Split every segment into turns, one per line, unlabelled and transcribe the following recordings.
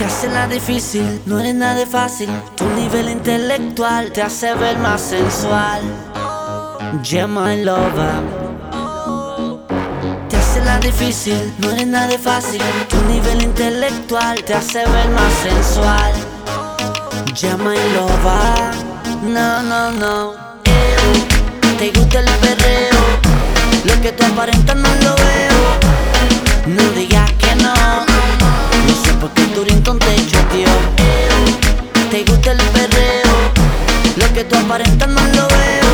Te hace la difícil, no eres nada fácil. Tu nivel intelectual te hace ver más sensual. Yeah, my lover. Te hace la difícil, no eres nada fácil. Tu nivel intelectual te hace ver más sensual. Yeah, my lover. No, no, no. Te gusta el perreo. Lo que tú aparentas no lo veo. Perreo. Lo que tú aparentas no lo veo.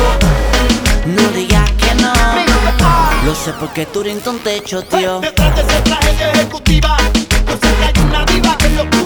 No digas que no. Lo sé porque tu rincón te tío.
Detrás de ese traje de ejecutiva, yo sé que hay una diva que lo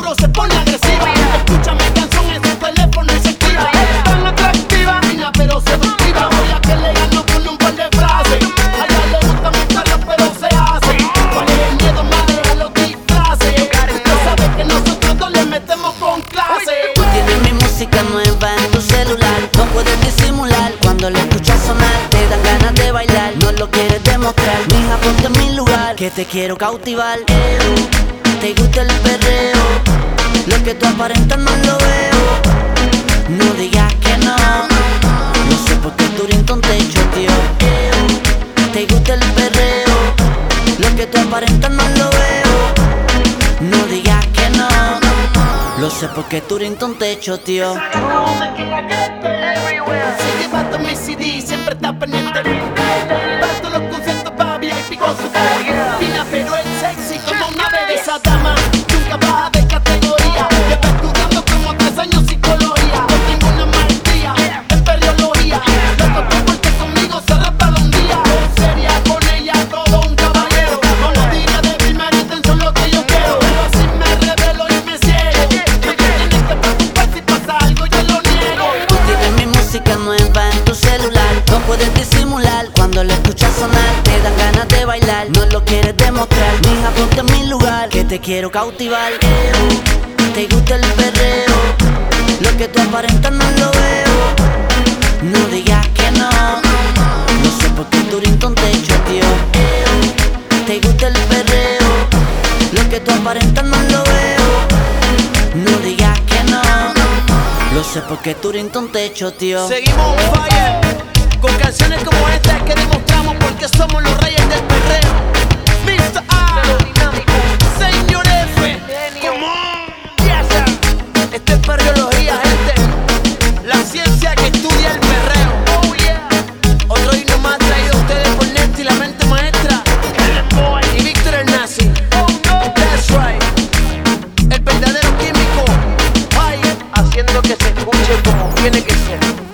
nueva en tu celular. No puedes disimular cuando la escuchas sonar. Te dan ganas de bailar, no lo quieres demostrar. Mija, ponte en mi lugar, que te quiero cautivar. Te gusta el perreo, lo que tú aparentas no lo veo. No digas que no, no sé por qué tu rincón te tío. Te gusta el perreo, lo que tú aparentas no lo veo. Sé porque tu ringtone te tío.
Que esté. Se lleva todo mi CD, siempre está pendiente. Te
dan ganas de bailar, no lo quieres demostrar. Mija, ponte en mi lugar, que te quiero cautivar. Te gusta el perreo, lo que tú aparentas no lo veo. No digas que no, no sé por qué tu ringtone te tío. Te gusta el perreo, lo que tú aparentas no lo veo. No digas que no. Lo sé porque tu ringtone te tío.
Seguimos fire con canciones como esta que demostramos porque somos los reyes del perreo. Mr. A, Señor F, come on, yes. Esto es perreología, gente. La ciencia que estudia el perreo. Oh yeah. Otro himno más traído a ustedes por Nesti, la mente maestra. Y Víctor el Nazi. That's right. El verdadero químico. Fire, haciendo que se escuche como tiene que ser.